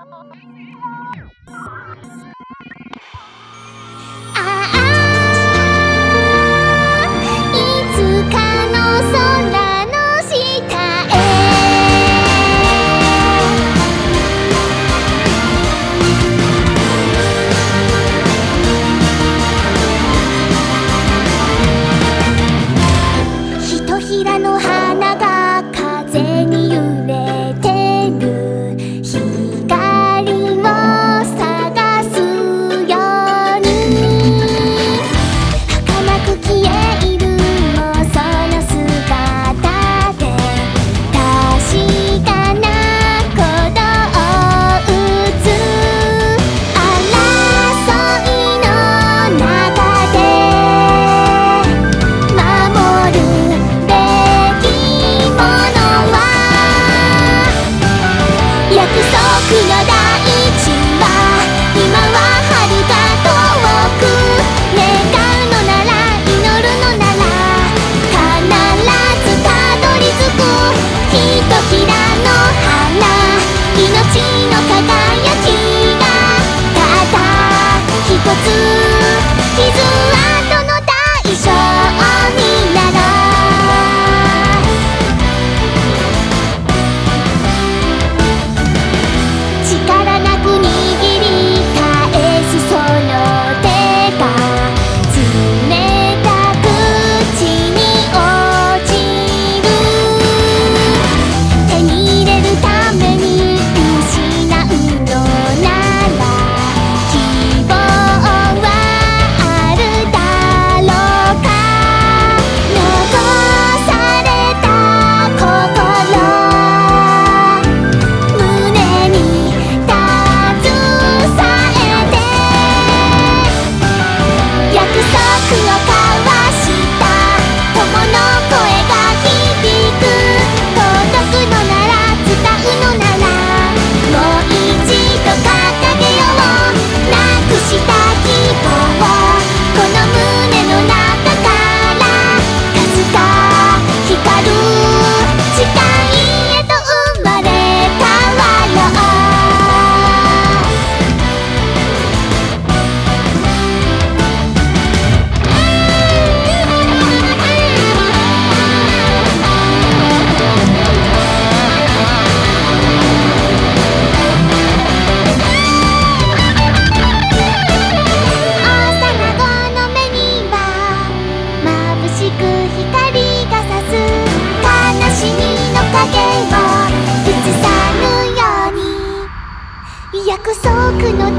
約束の大地は今は